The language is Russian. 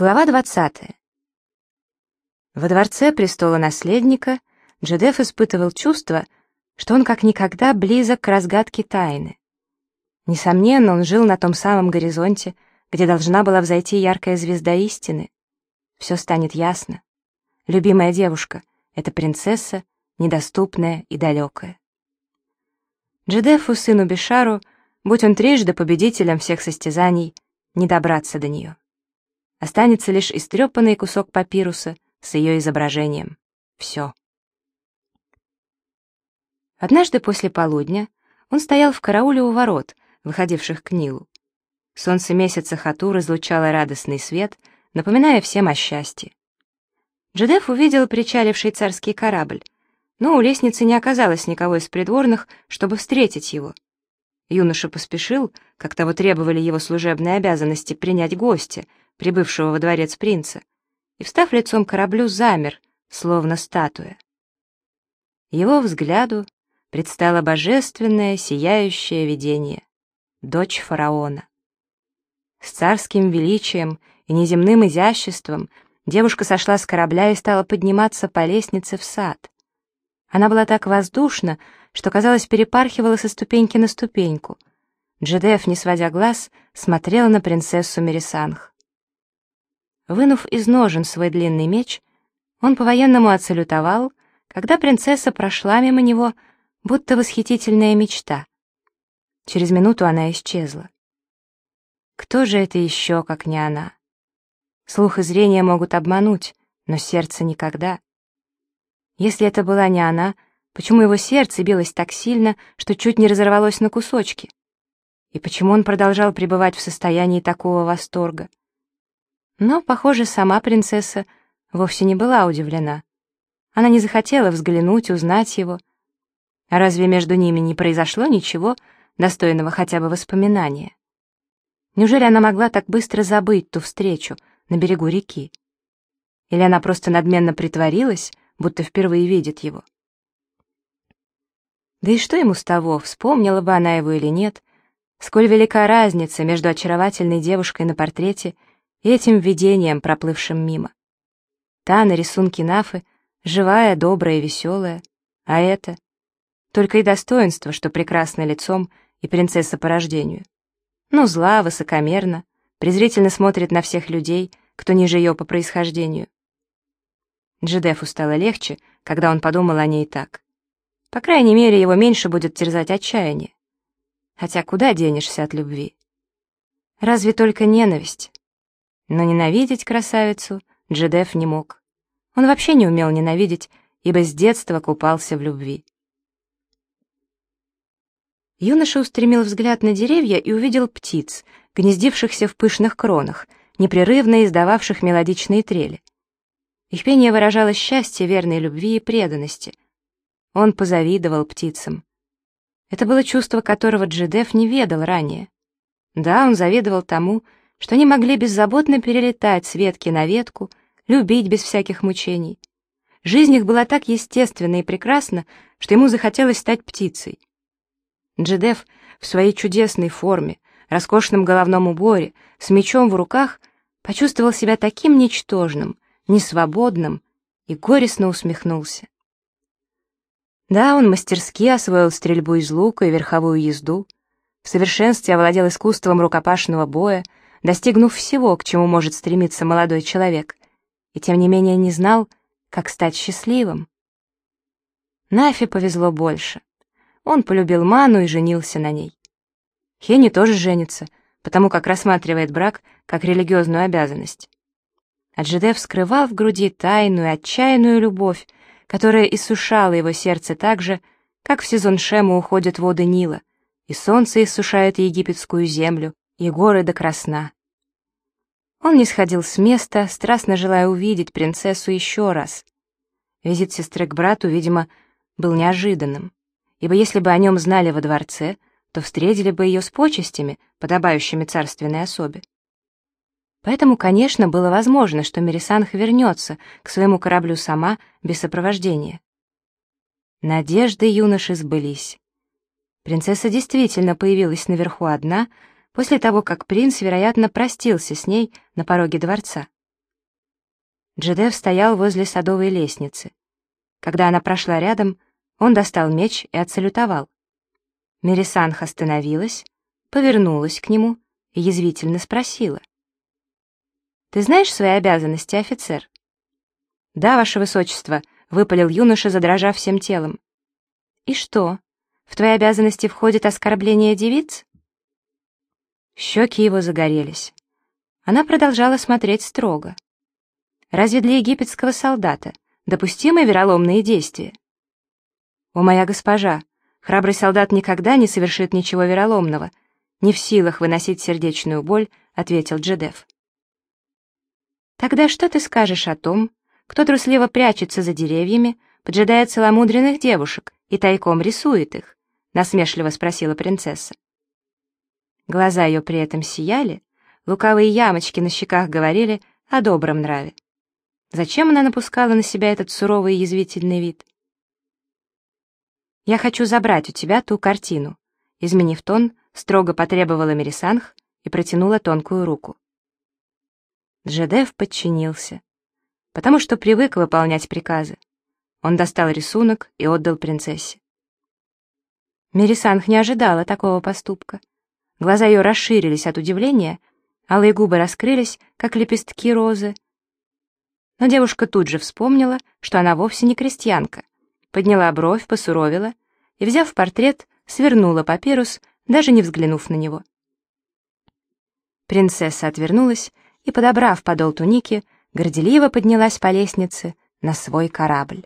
Глава 20. Во дворце престола наследника Джедеф испытывал чувство, что он как никогда близок к разгадке тайны. Несомненно, он жил на том самом горизонте, где должна была взойти яркая звезда истины. Все станет ясно. Любимая девушка — это принцесса, недоступная и далекая. Джедефу, сыну Бешару, будь он трижды победителем всех состязаний, не добраться до нее. Останется лишь истрепанный кусок папируса с ее изображением. Все. Однажды после полудня он стоял в карауле у ворот, выходивших к Нилу. Солнце месяца Хатур излучало радостный свет, напоминая всем о счастье. Джедеф увидел причаливший царский корабль, но у лестницы не оказалось никого из придворных, чтобы встретить его. Юноша поспешил, как того требовали его служебные обязанности, принять гостя, прибывшего во дворец принца, и, встав лицом к кораблю, замер, словно статуя. Его взгляду предстало божественное, сияющее видение — дочь фараона. С царским величием и неземным изяществом девушка сошла с корабля и стала подниматься по лестнице в сад. Она была так воздушна, что, казалось, перепархивала со ступеньки на ступеньку. Джедеф, не сводя глаз, смотрела на принцессу Мерисанх. Вынув из ножен свой длинный меч, он по-военному отсалютовал, когда принцесса прошла мимо него, будто восхитительная мечта. Через минуту она исчезла. Кто же это еще, как не она? Слух и зрение могут обмануть, но сердце никогда. Если это была не она, почему его сердце билось так сильно, что чуть не разорвалось на кусочки? И почему он продолжал пребывать в состоянии такого восторга? Но, похоже, сама принцесса вовсе не была удивлена. Она не захотела взглянуть, узнать его. А разве между ними не произошло ничего, достойного хотя бы воспоминания? Неужели она могла так быстро забыть ту встречу на берегу реки? Или она просто надменно притворилась, будто впервые видит его? Да и что ему с того, вспомнила бы она его или нет, сколь велика разница между очаровательной девушкой на портрете и этим видением, проплывшим мимо. Та на рисунке Нафы живая, добрая, веселая, а это только и достоинство, что прекрасно лицом и принцесса по рождению. Ну, зла, высокомерна, презрительно смотрит на всех людей, кто ниже ее по происхождению. Джедефу стало легче, когда он подумал о ней так. По крайней мере, его меньше будет терзать отчаяние. Хотя куда денешься от любви? Разве только ненависть? Но ненавидеть красавицу Джедеф не мог. Он вообще не умел ненавидеть, ибо с детства купался в любви. Юноша устремил взгляд на деревья и увидел птиц, гнездившихся в пышных кронах, непрерывно издававших мелодичные трели. Их пение выражало счастье, верной любви и преданности. Он позавидовал птицам. Это было чувство, которого Джедеф не ведал ранее. Да, он завидовал тому, что они могли беззаботно перелетать с ветки на ветку, любить без всяких мучений. Жизнь их была так естественна и прекрасна, что ему захотелось стать птицей. Джедеф в своей чудесной форме, роскошном головном уборе, с мечом в руках, почувствовал себя таким ничтожным, несвободным и горестно усмехнулся. Да, он мастерски освоил стрельбу из лука и верховую езду, в совершенстве овладел искусством рукопашного боя, достигнув всего, к чему может стремиться молодой человек, и тем не менее не знал, как стать счастливым. Нафи повезло больше. Он полюбил Ману и женился на ней. Хенни тоже женится, потому как рассматривает брак как религиозную обязанность. Аджидев скрывал в груди тайную, отчаянную любовь, которая иссушала его сердце так же, как в сезон Шема уходят воды Нила, и солнце иссушает египетскую землю, и горы до красна. Он не сходил с места, страстно желая увидеть принцессу еще раз. Визит сестры к брату, видимо, был неожиданным, ибо если бы о нем знали во дворце, то встретили бы ее с почестями, подобающими царственной особе. Поэтому, конечно, было возможно, что Мерисанх вернется к своему кораблю сама, без сопровождения. Надежды юноши сбылись. Принцесса действительно появилась наверху одна, после того, как принц, вероятно, простился с ней на пороге дворца. Джедев стоял возле садовой лестницы. Когда она прошла рядом, он достал меч и отсалютовал. Мерисанх остановилась, повернулась к нему и язвительно спросила. «Ты знаешь свои обязанности, офицер?» «Да, ваше высочество», — выпалил юноша, задрожав всем телом. «И что, в твои обязанности входит оскорбление девиц?» Щеки его загорелись. Она продолжала смотреть строго. «Разве для египетского солдата допустимы вероломные действия?» «О, моя госпожа, храбрый солдат никогда не совершит ничего вероломного, не в силах выносить сердечную боль», — ответил Джедеф. «Тогда что ты скажешь о том, кто трусливо прячется за деревьями, поджидает целомудренных девушек и тайком рисует их?» — насмешливо спросила принцесса. Глаза ее при этом сияли, лукавые ямочки на щеках говорили о добром нраве. Зачем она напускала на себя этот суровый и язвительный вид? «Я хочу забрать у тебя ту картину», — изменив тон, строго потребовала Мерисанх и протянула тонкую руку. Джедев подчинился, потому что привык выполнять приказы. Он достал рисунок и отдал принцессе. Мерисанх не ожидала такого поступка. Глаза ее расширились от удивления, алые губы раскрылись, как лепестки розы. Но девушка тут же вспомнила, что она вовсе не крестьянка, подняла бровь, посуровила и, взяв портрет, свернула папирус, даже не взглянув на него. Принцесса отвернулась и, подобрав подол туники, горделиво поднялась по лестнице на свой корабль.